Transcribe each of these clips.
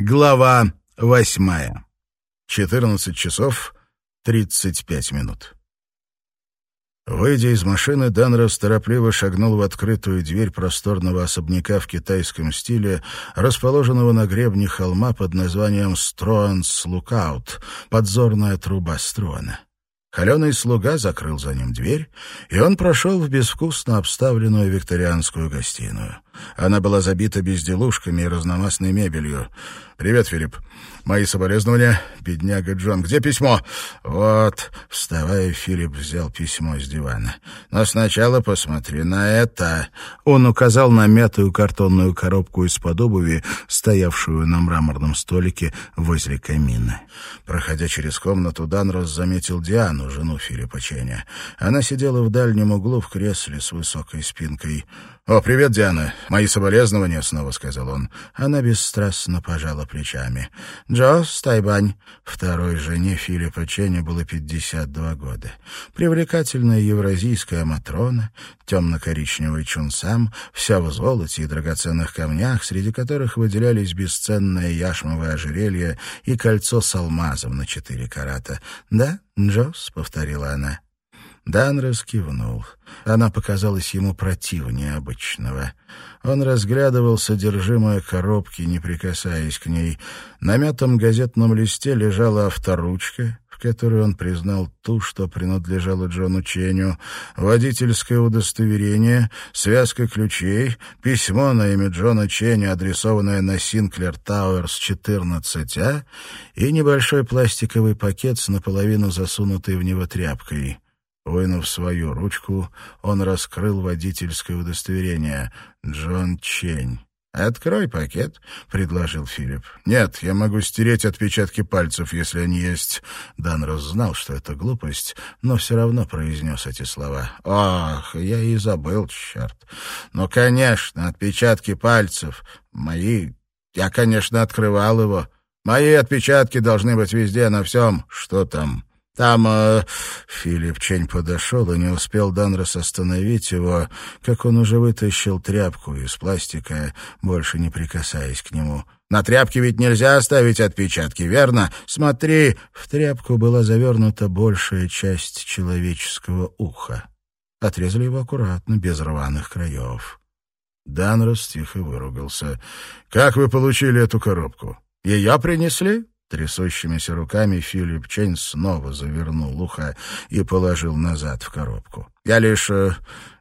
Глава восьмая. Четырнадцать часов тридцать пять минут. Выйдя из машины, Данрос торопливо шагнул в открытую дверь просторного особняка в китайском стиле, расположенного на гребне холма под названием «Строанс Лукаут» — подзорная труба Струана. Холеный слуга закрыл за ним дверь, и он прошел в безвкусно обставленную викторианскую гостиную. Она была забита безделушками и разномастной мебелью. «Привет, Филипп. Мои соболезнования. Бедняга Джон. Где письмо?» «Вот». Вставая, Филипп взял письмо с дивана. «Но сначала посмотри на это». Он указал на мятую картонную коробку из-под обуви, стоявшую на мраморном столике возле камина. Проходя через комнату, Данрос заметил Диану, жену Филиппа Ченя. Она сидела в дальнем углу в кресле с высокой спинкой. «О, привет, Диана. Мои соболезнования», — снова сказал он. Она бесстрастно пожала плечами. Джо Стайбань, второй жене Филиппа Ченни, было 52 года. Привлекательная евразийская Матрона, темно-коричневый чунсам, вся в золоте и драгоценных камнях, среди которых выделялись бесценное яшмовое ожерелье и кольцо с алмазом на четыре карата. «Да, Джос», — повторила она. Данрос кивнул. Она показалась ему противнее обычного. Он разглядывал содержимое коробки, не прикасаясь к ней. На мятом газетном листе лежала авторучка, в которой он признал ту, что принадлежала Джону Ченю, водительское удостоверение, связка ключей, письмо на имя Джона Ченю, адресованное на Синклер Тауэрс 14А, и небольшой пластиковый пакет с наполовину засунутой в него тряпкой. Вынув свою ручку, он раскрыл водительское удостоверение. «Джон Чень». «Открой пакет», — предложил Филипп. «Нет, я могу стереть отпечатки пальцев, если они есть». Данрос знал, что это глупость, но все равно произнес эти слова. «Ох, я и забыл, черт. Ну, конечно, отпечатки пальцев. Мои... Я, конечно, открывал его. Мои отпечатки должны быть везде, на всем. Что там?» Там э, Филипп Чень подошел, и не успел Данрос остановить его, как он уже вытащил тряпку из пластика, больше не прикасаясь к нему. «На тряпке ведь нельзя оставить отпечатки, верно? Смотри!» В тряпку была завернута большая часть человеческого уха. Отрезали его аккуратно, без рваных краев. Данрос тихо выругался. «Как вы получили эту коробку? Ее принесли?» Трясущимися руками Филипп Чейн снова завернул ухо и положил назад в коробку. «Я лишь... Э,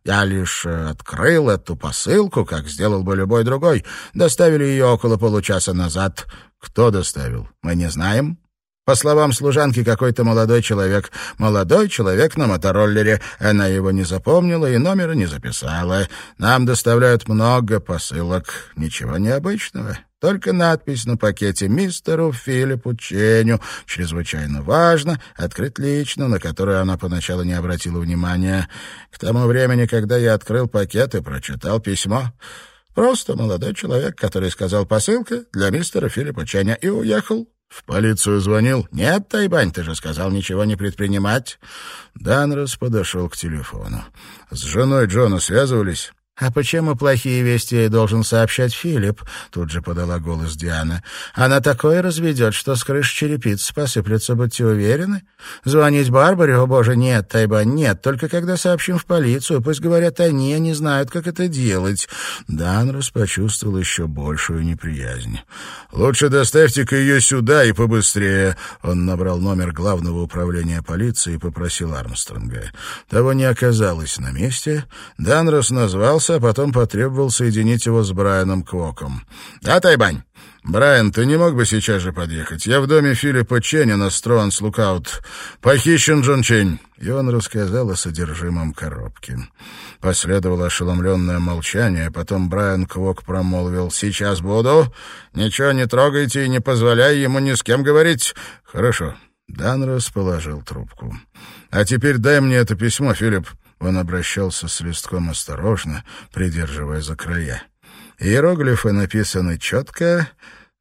я лишь э, открыл эту посылку, как сделал бы любой другой. Доставили ее около получаса назад. Кто доставил? Мы не знаем. По словам служанки, какой-то молодой человек. Молодой человек на мотороллере. Она его не запомнила и номера не записала. Нам доставляют много посылок. Ничего необычного. Только надпись на пакете «Мистеру Филиппу Ченю». Чрезвычайно важно, открыть лично, на которую она поначалу не обратила внимания. К тому времени, когда я открыл пакет и прочитал письмо... Просто молодой человек, который сказал «посылка для мистера Филиппа Ченя» и уехал. «В полицию звонил?» «Нет, Тайбань, ты же сказал ничего не предпринимать». Данрос подошел к телефону. «С женой Джона связывались?» «А почему плохие вести ей должен сообщать Филипп?» — тут же подала голос Диана. «Она такое разведет, что с крыши черепиц посыплется, будьте уверены. Звонить Барбаре, о боже, нет, Тайба, нет, только когда сообщим в полицию, пусть говорят они, они знают, как это делать». Данрос почувствовал еще большую неприязнь. «Лучше доставьте-ка ее сюда и побыстрее». Он набрал номер главного управления полиции и попросил Армстронга. Того не оказалось на месте. Данрос назвался а потом потребовал соединить его с Брайаном Квоком. «Да, Тайбань?» «Брайан, ты не мог бы сейчас же подъехать? Я в доме Филиппа Ченни на Стронс Лукаут. Похищен Джон Чень». И он рассказал о содержимом коробки. Последовало ошеломленное молчание, потом Брайан Квок промолвил «Сейчас буду. Ничего не трогайте и не позволяй ему ни с кем говорить». «Хорошо». Данрос положил трубку. «А теперь дай мне это письмо, Филипп. Он обращался с листком осторожно, придерживая за края. Иероглифы написаны четко,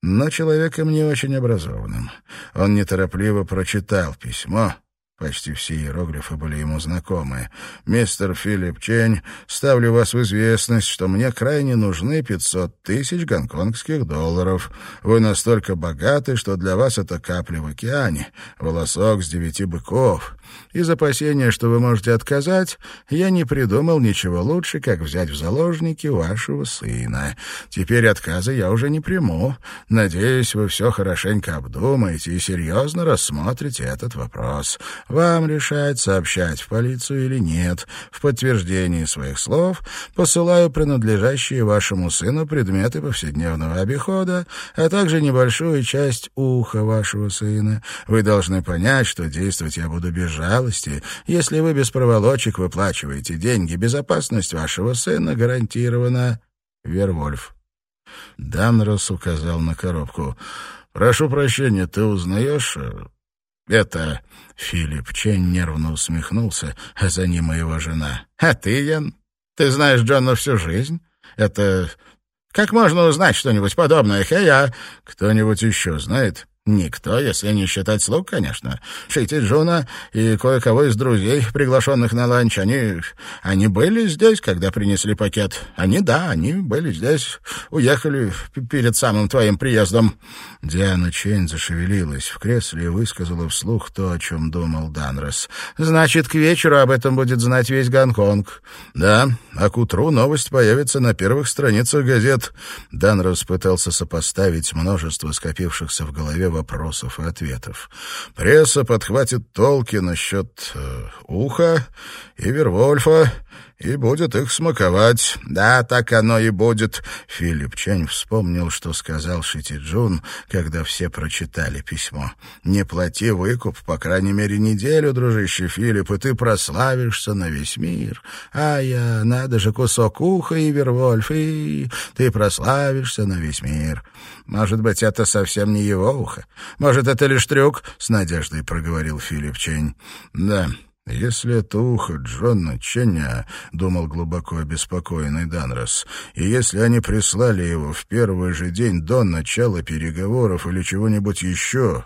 но человеком не очень образованным. Он неторопливо прочитал письмо Почти все иероглифы были ему знакомы. «Мистер Филипп Чень, ставлю вас в известность, что мне крайне нужны 500 тысяч гонконгских долларов. Вы настолько богаты, что для вас это капля в океане, волосок с девяти быков. Из опасения, что вы можете отказать, я не придумал ничего лучше, как взять в заложники вашего сына. Теперь отказа я уже не приму. Надеюсь, вы все хорошенько обдумаете и серьезно рассмотрите этот вопрос. Вам решать, сообщать в полицию или нет. В подтверждении своих слов посылаю принадлежащие вашему сыну предметы повседневного обихода, а также небольшую часть уха вашего сына. Вы должны понять, что действовать я буду без жалости. Если вы без проволочек выплачиваете деньги, безопасность вашего сына гарантирована. Вервольф. Данрос указал на коробку. «Прошу прощения, ты узнаешь «Это...» — Филипп Чен нервно усмехнулся, а за ним и его жена. «А ты, Ян? Ты знаешь Джона всю жизнь? Это... Как можно узнать что-нибудь подобное, Хэя? Кто-нибудь еще знает?» Никто, если не считать слуг, конечно. Шити Джуна и кое-кого из друзей, приглашенных на ланч, они... они были здесь, когда принесли пакет. Они, да, они были здесь. Уехали перед самым твоим приездом. Диана Чейн зашевелилась в кресле и высказала вслух то, о чем думал Данрос. «Значит, к вечеру об этом будет знать весь Гонконг». «Да, а к утру новость появится на первых страницах газет». Данрос пытался сопоставить множество скопившихся в голове вопросов и ответов. Пресса подхватит толки насчет э, уха и Вервольфа, и будет их смаковать. Да, так оно и будет. Филипп Чень вспомнил, что сказал Шитиджун, когда все прочитали письмо. Не плати выкуп, по крайней мере, неделю, дружище Филипп, и ты прославишься на весь мир. А я, надо же, кусок уха и Вервольф, и ты прославишься на весь мир. Может быть, это совсем не его ухо. Может, это лишь трюк, — с надеждой проговорил Филипп Чень. Да, «Если это ухо Джона Ченя, — думал глубоко обеспокоенный Данрос, — и если они прислали его в первый же день до начала переговоров или чего-нибудь еще,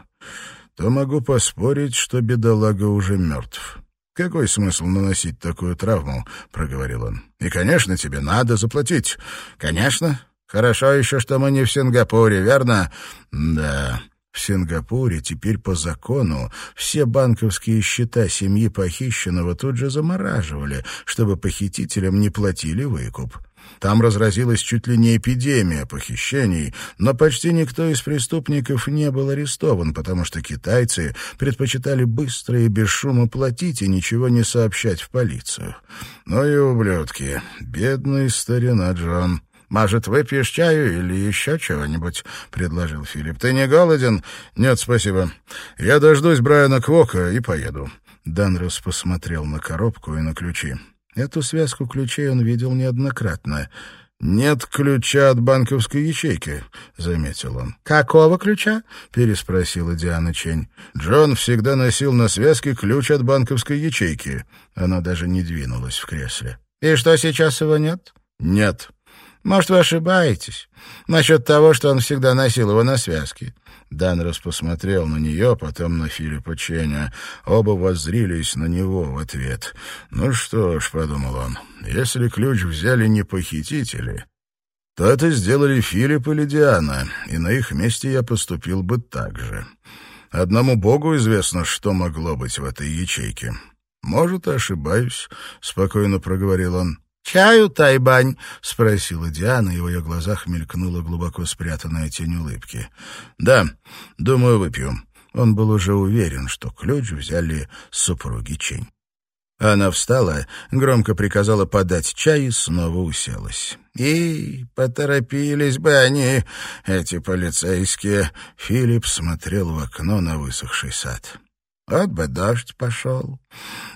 то могу поспорить, что бедолага уже мертв». «Какой смысл наносить такую травму?» — проговорил он. «И, конечно, тебе надо заплатить. Конечно. Хорошо еще, что мы не в Сингапуре, верно?» «Да». В Сингапуре теперь по закону все банковские счета семьи похищенного тут же замораживали, чтобы похитителям не платили выкуп. Там разразилась чуть ли не эпидемия похищений, но почти никто из преступников не был арестован, потому что китайцы предпочитали быстро и без шума платить и ничего не сообщать в полицию. Ну и ублюдки, бедный старина Джон. «Может, выпьешь чаю или еще чего-нибудь?» — предложил Филипп. «Ты не голоден?» «Нет, спасибо. Я дождусь Брайана Квока и поеду». Данрос посмотрел на коробку и на ключи. Эту связку ключей он видел неоднократно. «Нет ключа от банковской ячейки», — заметил он. «Какого ключа?» — переспросила Диана Чень. «Джон всегда носил на связке ключ от банковской ячейки». Она даже не двинулась в кресле. «И что, сейчас его нет?» «Нет». Может, вы ошибаетесь насчет того, что он всегда носил его на связке. Данрос посмотрел на нее, потом на Филиппа Ченя. Оба воззрились на него в ответ. «Ну что ж», — подумал он, — «если ключ взяли не похитители, то это сделали Филипп или Диана, и на их месте я поступил бы так же. Одному Богу известно, что могло быть в этой ячейке». «Может, ошибаюсь», — спокойно проговорил он. «Чаю, Тайбань?» — спросила Диана, и в ее глазах мелькнула глубоко спрятанная тень улыбки. «Да, думаю, выпью». Он был уже уверен, что ключ взяли супруги Чень. Она встала, громко приказала подать чай и снова уселась. «И поторопились бы они, эти полицейские!» Филипп смотрел в окно на высохший сад. Вот бы дождь пошел.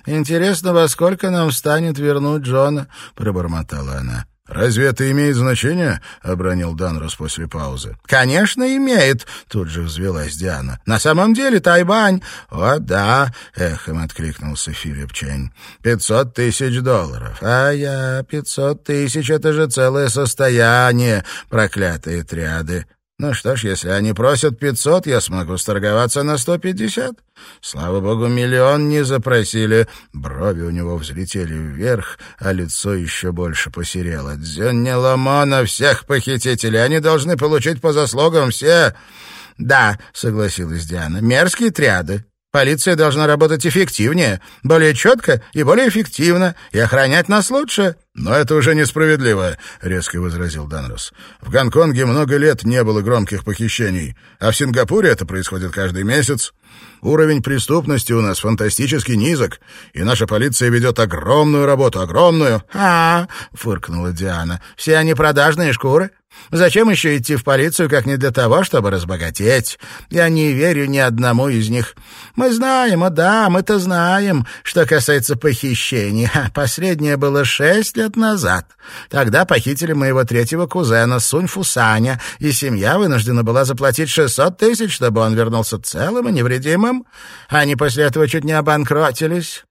Интересно, во сколько нам станет вернуть Джона, — пробормотала она. «Разве это имеет значение?» — обронил Данрос после паузы. «Конечно, имеет!» — тут же взвелась Диана. «На самом деле, Тайбань...» «О, да!» — эхом откликнулся Филипп Чень. «Пятьсот тысяч долларов. А я... Пятьсот тысяч — это же целое состояние, проклятые триады!» Ну что ж, если они просят пятьсот, я смогу сторговаться на сто пятьдесят. Слава богу, миллион не запросили. Брови у него взлетели вверх, а лицо еще больше посерело. Дзюнь не ломана всех похитителей. Они должны получить по заслугам все... «Да», — согласилась Диана, — «мерзкие триады. Полиция должна работать эффективнее, более четко и более эффективно, и охранять нас лучше». «Но это уже несправедливо», — резко возразил Данрос. «В Гонконге много лет не было громких похищений, а в Сингапуре это происходит каждый месяц. Уровень преступности у нас фантастически низок, и наша полиция ведет огромную работу, огромную». «А, — фыркнула Диана, — все они продажные шкуры. Зачем еще идти в полицию, как не для того, чтобы разбогатеть? Я не верю ни одному из них. Мы знаем, о да, мы-то знаем, что касается похищения. Последнее было шесть лет назад. Тогда похитили моего третьего кузена Сунь Фусаня, и семья вынуждена была заплатить шестьсот тысяч, чтобы он вернулся целым и невредимым. Они после этого чуть не обанкротились.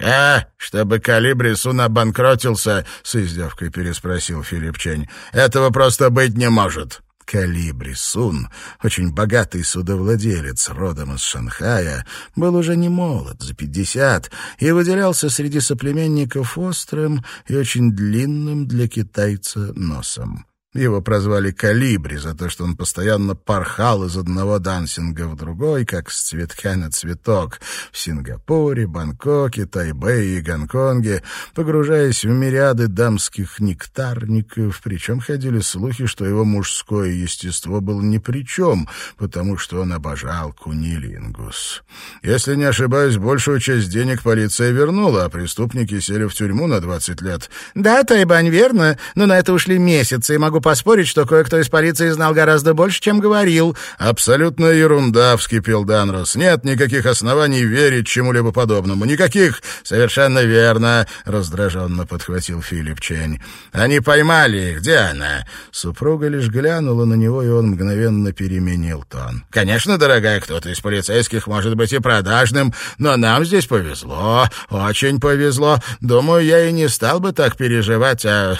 «А, чтобы Калибри Сун обанкротился?» — с издевкой переспросил Филипп Чень. «Этого просто быть не может». Калибри Сун, очень богатый судовладелец, родом из Шанхая, был уже не молод, за пятьдесят, и выделялся среди соплеменников острым и очень длинным для китайца носом. Его прозвали «Калибри» за то, что он постоянно порхал из одного дансинга в другой, как с цветка на цветок, в Сингапуре, Бангкоке, Тайбэе и Гонконге, погружаясь в мириады дамских нектарников, причем ходили слухи, что его мужское естество было ни при чем, потому что он обожал кунилингус. Если не ошибаюсь, большую часть денег полиция вернула, а преступники сели в тюрьму на 20 лет. «Да, Тайбань, верно, но на это ушли месяцы, и могу поспорить, что кое-кто из полиции знал гораздо больше, чем говорил». «Абсолютная ерунда», — вскипел Данрос. «Нет никаких оснований верить чему-либо подобному. Никаких!» «Совершенно верно», — раздраженно подхватил Филипп Чень. «Они поймали их. Где она?» Супруга лишь глянула на него, и он мгновенно переменил тон. «Конечно, дорогая, кто-то из полицейских может быть и продажным, но нам здесь повезло, очень повезло. Думаю, я и не стал бы так переживать о...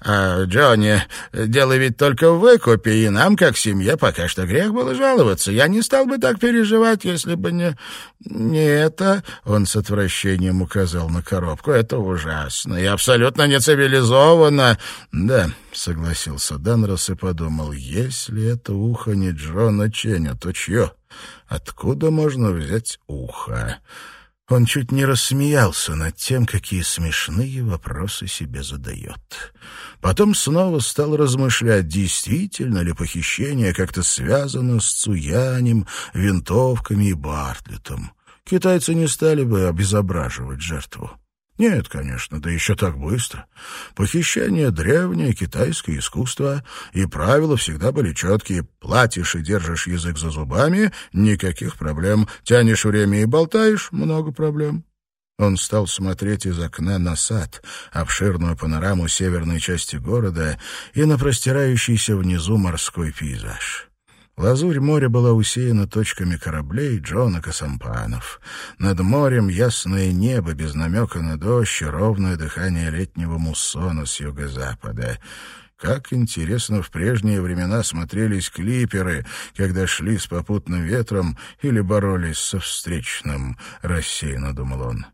о Джонни. Дело ведь только в выкупе, и нам, как семье, пока что грех было жаловаться. Я не стал бы так переживать, если бы не... не это...» Он с отвращением указал на коробку. «Это ужасно и абсолютно нецивилизованно». «Да», — согласился Данрос и подумал, «если это ухо не Джона Ченя, то чье? Откуда можно взять ухо?» Он чуть не рассмеялся над тем, какие смешные вопросы себе задает. Потом снова стал размышлять, действительно ли похищение как-то связано с Цуянем, винтовками и Бартлетом. Китайцы не стали бы обезображивать жертву. Нет, конечно, да еще так быстро. Похищение — древнее китайское искусство, и правила всегда были четкие. Платишь и держишь язык за зубами — никаких проблем. Тянешь время и болтаешь — много проблем. Он стал смотреть из окна на сад, обширную панораму северной части города и на простирающийся внизу морской пейзаж. Лазурь моря была усеяна точками кораблей, джонок и сампанов. Над морем ясное небо, без намека на дождь и ровное дыхание летнего муссона с юго-запада. Как интересно в прежние времена смотрелись клиперы, когда шли с попутным ветром или боролись со встречным, рассеянно думал он.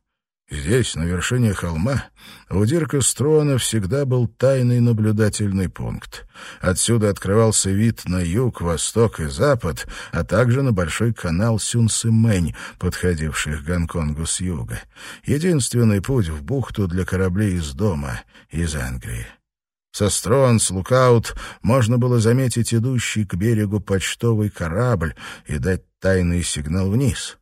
Здесь, на вершине холма, у Дирка Строна всегда был тайный наблюдательный пункт. Отсюда открывался вид на юг, восток и запад, а также на большой канал Сюнсымэнь, подходивший к Гонконгу с юга. Единственный путь в бухту для кораблей из дома, из Англии. Со строн, с лукаут можно было заметить идущий к берегу почтовый корабль и дать тайный сигнал вниз —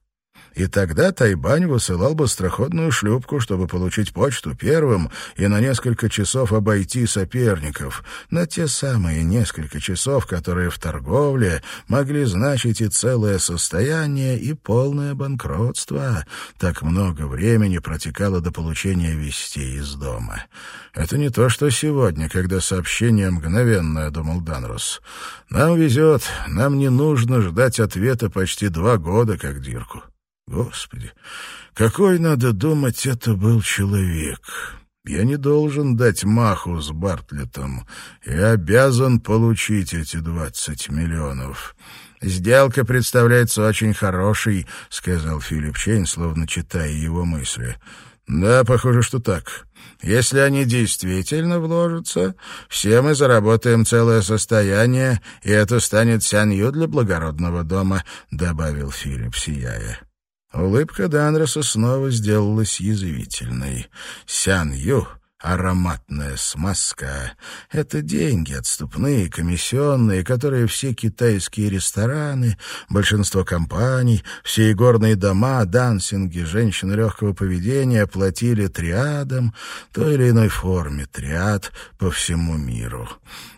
и тогда Тайбань высылал бы страходную шлюпку, чтобы получить почту первым и на несколько часов обойти соперников, на те самые несколько часов, которые в торговле могли значить и целое состояние, и полное банкротство. Так много времени протекало до получения вестей из дома. Это не то, что сегодня, когда сообщение мгновенное, — думал Данрос. Нам везет, нам не нужно ждать ответа почти два года, как Дирку. Господи, какой, надо думать, это был человек. Я не должен дать маху с Бартлетом. Я обязан получить эти двадцать миллионов. «Сделка представляется очень хорошей», — сказал Филипп Чейн, словно читая его мысли. «Да, похоже, что так. Если они действительно вложатся, все мы заработаем целое состояние, и это станет сянью для благородного дома», — добавил Филипп, сияя. Улыбка Данроса снова сделалась язвительной. «Сян-Ю Ароматная смазка — это деньги отступные, комиссионные, которые все китайские рестораны, большинство компаний, все игорные дома, дансинги, женщины легкого поведения платили триадам, той или иной форме триад по всему миру.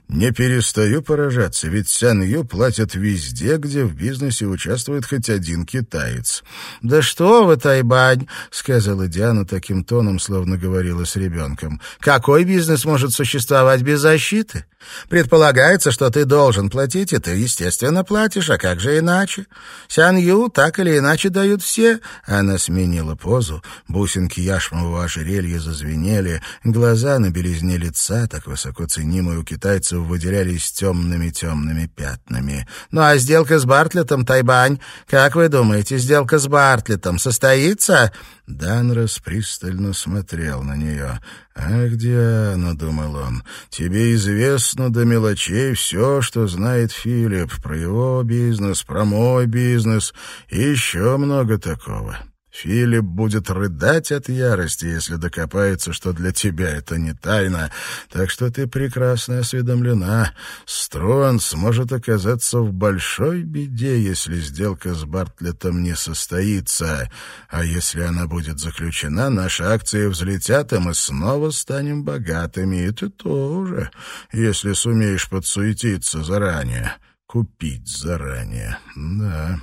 Не перестаю поражаться, ведь Сян-Ю платят везде, где в бизнесе участвует хоть один китаец. «Да что вы, Тайбань!» — сказала Диана таким тоном, словно говорила с ребенком. «Какой бизнес может существовать без защиты? Предполагается, что ты должен платить, и ты, естественно, платишь, а как же иначе? Сян-Ю так или иначе дают все». Она сменила позу, бусинки яшмового ожерелья зазвенели, глаза на белизне лица, так высоко ценимые у китайцев, выделялись темными-темными пятнами. «Ну а сделка с Бартлетом, Тайбань? Как вы думаете, сделка с Бартлетом состоится?» Данрос пристально смотрел на нее. «Ах, Диана», — думал он, — «тебе известно до мелочей все, что знает Филипп про его бизнес, про мой бизнес и еще много такого». Филипп будет рыдать от ярости, если докопается, что для тебя это не тайна. Так что ты прекрасно осведомлена. Стронс может оказаться в большой беде, если сделка с Бартлетом не состоится. А если она будет заключена, наши акции взлетят, и мы снова станем богатыми. И ты тоже, если сумеешь подсуетиться заранее, купить заранее. Да...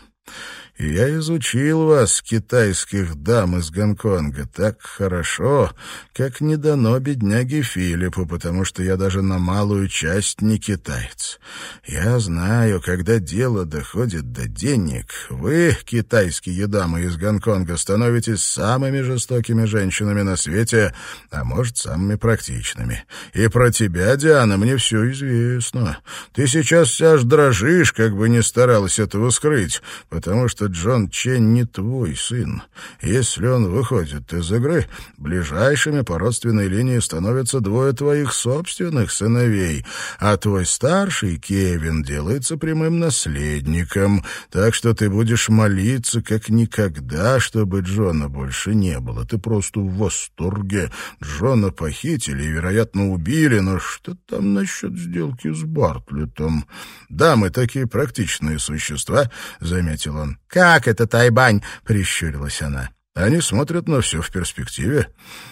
Я изучил вас, китайских дам из Гонконга, так хорошо, как не дано бедняге Филиппу, потому что я даже на малую часть не китаец. Я знаю, когда дело доходит до денег, вы, китайские дамы из Гонконга, становитесь самыми жестокими женщинами на свете, а может, самыми практичными. И про тебя, Диана, мне все известно. Ты сейчас аж дрожишь, как бы не старалась этого скрыть, потому что Джон Чен не твой сын. Если он выходит из игры, ближайшими по родственной линии становятся двое твоих собственных сыновей, а твой старший, Кевин, делается прямым наследником, так что ты будешь молиться как никогда, чтобы Джона больше не было. Ты просто в восторге. Джона похитили и, вероятно, убили, но что там насчет сделки с Бартлетом? Да, мы такие практичные существа, — заметил он. «Как это, Тайбань?» — прищурилась она. «Они смотрят на все в перспективе».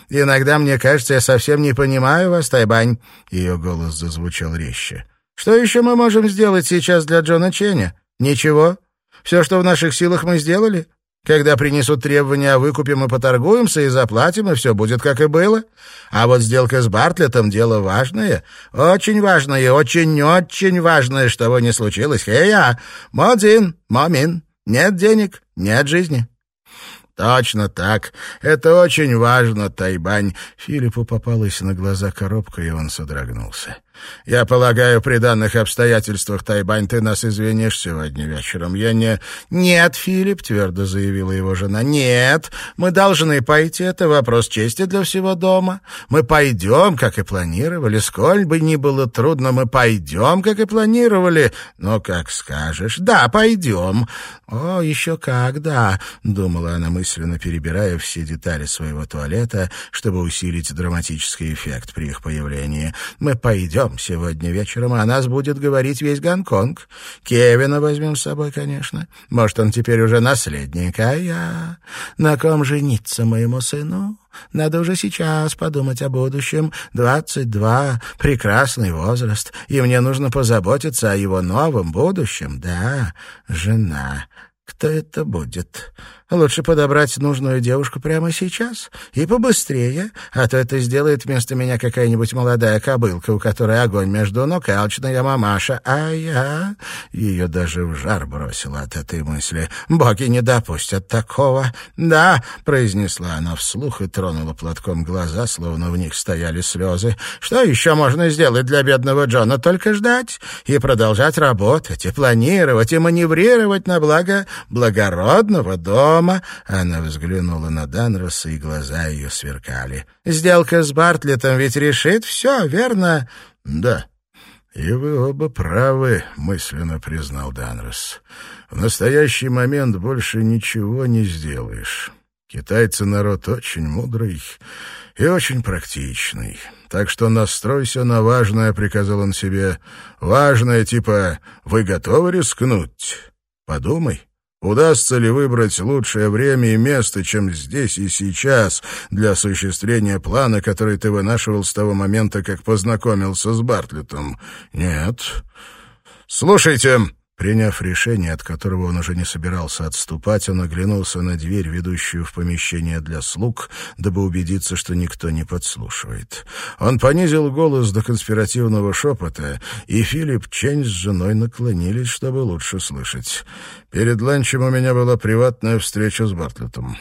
«Иногда, мне кажется, я совсем не понимаю вас, Тайбань». Ее голос зазвучал резче. «Что еще мы можем сделать сейчас для Джона Ченя? Ничего. Все, что в наших силах, мы сделали. Когда принесут требования о выкупе, мы поторгуемся и заплатим, и все будет, как и было. А вот сделка с Бартлетом — дело важное, очень важное, очень-очень важное, чтобы не случилось. Хей-я! Модзин, Момин!» Нет денег, нет жизни. «Точно так. Это очень важно, Тайбань». Филиппу попалась на глаза коробка, и он содрогнулся. Я полагаю, при данных обстоятельствах, Тайбань, ты нас извинишь сегодня вечером. Я не... Нет, Филипп, твердо заявила его жена. Нет, мы должны пойти. Это вопрос чести для всего дома. Мы пойдем, как и планировали. Сколь бы ни было трудно, мы пойдем, как и планировали. Но как скажешь. Да, пойдем. О, еще как, да, думала она мысленно, перебирая все детали своего туалета, чтобы усилить драматический эффект при их появлении. Мы пойдем пойдем сегодня вечером, а нас будет говорить весь Гонконг. Кевина возьмем с собой, конечно. Может, он теперь уже наследник, а я... На ком жениться моему сыну? Надо уже сейчас подумать о будущем. Двадцать два — прекрасный возраст, и мне нужно позаботиться о его новом будущем. Да, жена. Кто это будет? Лучше подобрать нужную девушку прямо сейчас и побыстрее, а то это сделает вместо меня какая-нибудь молодая кобылка, у которой огонь между ног и алчная мамаша. А я... Ее даже в жар бросила от этой мысли. Боги не допустят такого. «Да», — произнесла она вслух и тронула платком глаза, словно в них стояли слезы. «Что еще можно сделать для бедного Джона? Только ждать и продолжать работать, и планировать, и маневрировать на благо благородного дома. Она взглянула на Данроса, и глаза ее сверкали. «Сделка с Бартлетом ведь решит все, верно?» «Да». «И вы оба правы», — мысленно признал Данрос. «В настоящий момент больше ничего не сделаешь. Китайцы народ очень мудрый и очень практичный. Так что настройся на важное, — приказал он себе. Важное типа «Вы готовы рискнуть?» Подумай. Удастся ли выбрать лучшее время и место, чем здесь и сейчас, для осуществления плана, который ты вынашивал с того момента, как познакомился с Бартлетом? Нет. Слушайте, Приняв решение, от которого он уже не собирался отступать, он оглянулся на дверь, ведущую в помещение для слуг, дабы убедиться, что никто не подслушивает. Он понизил голос до конспиративного шепота, и Филипп Чень с женой наклонились, чтобы лучше слышать. «Перед ланчем у меня была приватная встреча с Бартлетом.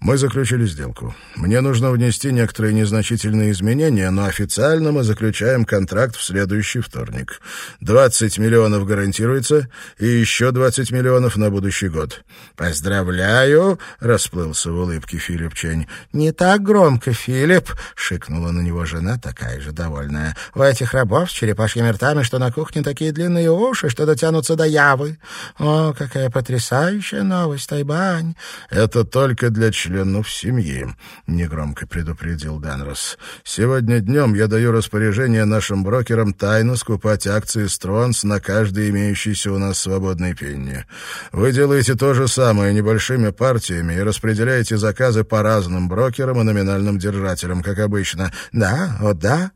Мы заключили сделку. Мне нужно внести некоторые незначительные изменения, но официально мы заключаем контракт в следующий вторник. 20 миллионов гарантируется, и еще 20 миллионов на будущий год. «Поздравляю!» — расплылся в улыбке Филипп Чень. «Не так громко, Филипп!» — шикнула на него жена, такая же довольная. «У этих рабов с черепашьими ртами, что на кухне такие длинные уши, что дотянутся до явы. О, какая потрясающая новость, Тайбань!» «Это только для членов семьи», — негромко предупредил Данрос. «Сегодня днем я даю распоряжение нашим брокерам тайно скупать акции Стронс на каждый имеющийся у нас свободный пенни. Вы делаете то же самое небольшими партиями и распределяете заказы по разным брокерам и номинальным держателям, как обычно. Да, о да.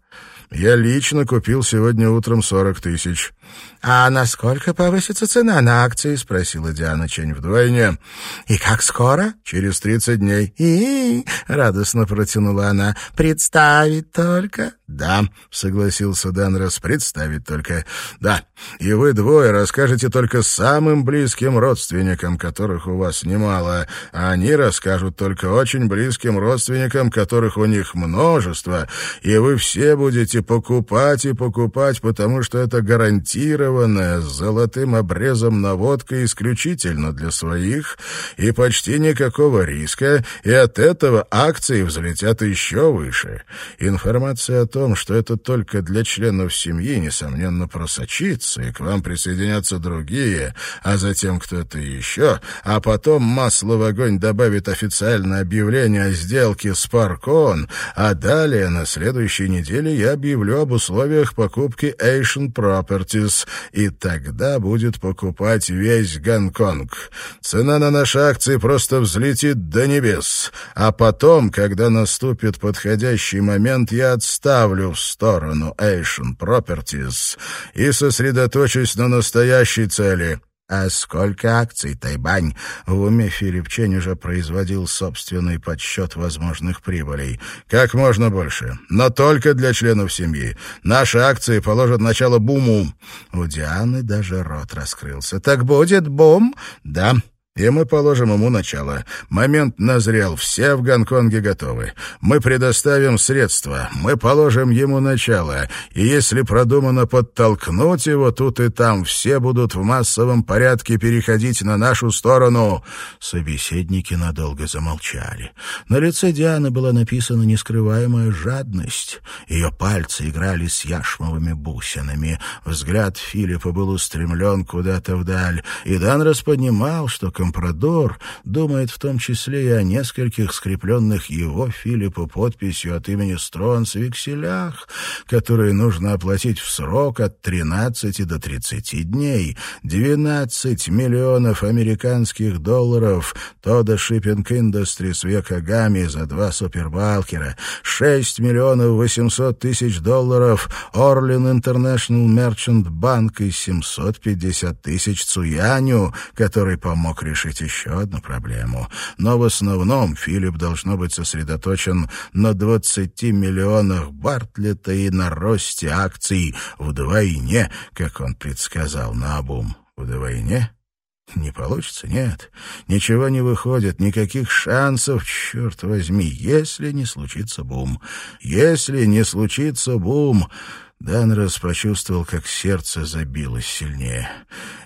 Я лично купил сегодня утром сорок тысяч. «А насколько повысится цена на акции?» — спросила Диана Чень вдвойне. «И как скоро?» «Через тридцать дней». «И...» — радостно протянула она. «Представить только». «Да», — согласился Данрос, — «представить только». «Да, и вы двое расскажете только самым близким родственникам, которых у вас немало, а они расскажут только очень близким родственникам, которых у них множество, и вы все будете покупать и покупать, потому что это гарантированная, с золотым обрезом наводка исключительно для своих, и почти никакого риска, и от этого акции взлетят еще выше. Информация о том, что это только для членов семьи, несомненно, просочится, и к вам присоединятся другие, а затем кто-то еще, а потом масло в огонь добавит официальное объявление о сделке с Паркон, а далее на следующей неделе я объявлю об условиях покупки Asian Properties, и тогда будет покупать весь Гонконг. Цена на наши акции просто взлетит до небес. А потом, когда наступит подходящий момент, я отставлю в сторону Asian Properties и сосредоточусь на настоящей цели — а сколько акций, Тайбань? В уме Филипп Чень уже производил собственный подсчет возможных прибылей. Как можно больше, но только для членов семьи. Наши акции положат начало буму. У Дианы даже рот раскрылся. Так будет бум? Да. И мы положим ему начало. Момент назрел, все в Гонконге готовы. Мы предоставим средства, мы положим ему начало. И если продумано подтолкнуть его тут и там, все будут в массовом порядке переходить на нашу сторону. Собеседники надолго замолчали. На лице Дианы была написана нескрываемая жадность. Ее пальцы играли с яшмовыми бусинами. Взгляд Филиппа был устремлен куда-то вдаль. И Дан распонимал, что компрадор думает в том числе и о нескольких скрепленных его Филиппу подписью от имени Стронс векселях, которые нужно оплатить в срок от 13 до 30 дней. 12 миллионов американских долларов Тода Шиппинг Индустрис века Гами за два супербалкера, 6 миллионов 800 тысяч долларов Орлин Интернешнл Мерчант Банк и 750 тысяч Цуяню, который помог решить решить еще одну проблему. Но в основном Филипп должно быть сосредоточен на 20 миллионах Бартлета и на росте акций вдвойне, как он предсказал на обум. Вдвойне? Не получится, нет. Ничего не выходит, никаких шансов, черт возьми, если не случится бум. Если не случится бум... Данрос почувствовал, как сердце забилось сильнее.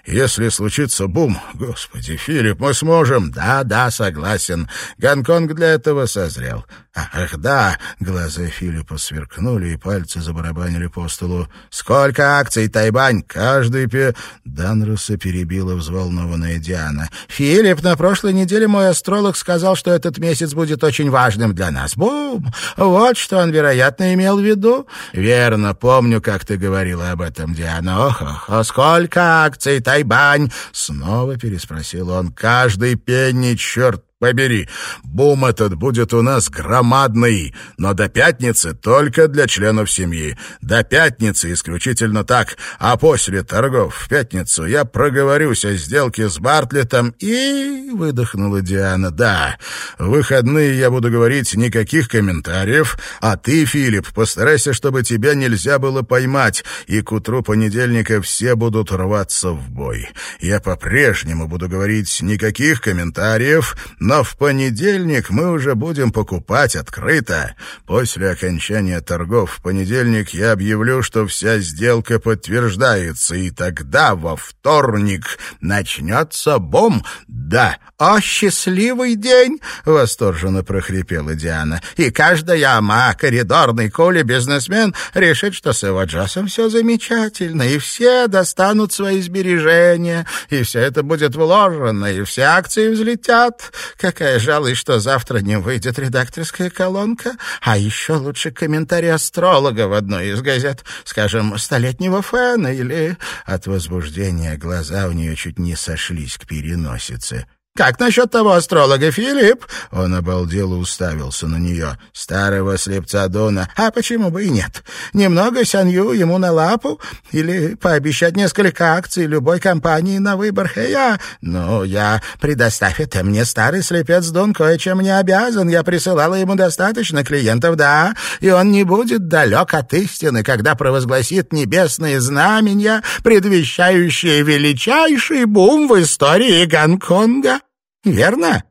«Если случится бум, господи, Филипп, мы сможем!» «Да, да, согласен. Гонконг для этого созрел». «Ах, да!» — глаза Филиппа сверкнули, и пальцы забарабанили по столу. «Сколько акций, Тайбань? Каждый пе...» Данроса перебила взволнованная Диана. «Филипп, на прошлой неделе мой астролог сказал, что этот месяц будет очень важным для нас. Бум! Вот что он, вероятно, имел в виду». «Верно, помню помню, как ты говорила об этом, Диана. Ох, ох, ох сколько акций, Тайбань!» Снова переспросил он. «Каждый пенни, черт побери. Бум этот будет у нас громадный, но до пятницы только для членов семьи. До пятницы исключительно так, а после торгов в пятницу я проговорюсь о сделке с Бартлетом и...» — выдохнула Диана. «Да, в выходные я буду говорить никаких комментариев, а ты, Филипп, постарайся, чтобы тебя нельзя было поймать, и к утру понедельника все будут рваться в бой. Я по-прежнему буду говорить никаких комментариев, но в понедельник мы уже будем покупать открыто. После окончания торгов в понедельник я объявлю, что вся сделка подтверждается, и тогда во вторник начнется бом. Да, «О, счастливый день!» — восторженно прохрипела Диана. «И каждая ама, коридорный коли бизнесмен решит, что с его Джасом все замечательно, и все достанут свои сбережения, и все это будет вложено, и все акции взлетят. Какая жалость, что завтра не выйдет редакторская колонка, а еще лучше комментарий астролога в одной из газет, скажем, «Столетнего фэна» или... От возбуждения глаза у нее чуть не сошлись к переносице. «Как насчет того астролога, Филипп?» Он обалдел и уставился на нее. «Старого слепца Дона. А почему бы и нет? Немного сянью ему на лапу? Или пообещать несколько акций любой компании на выбор Хэя? Ну, я... Предоставь это мне, старый слепец Дон кое-чем не обязан. Я присылала ему достаточно клиентов, да, и он не будет далек от истины, когда провозгласит небесные знамения, предвещающие величайший бум в истории Гонконга». Верно?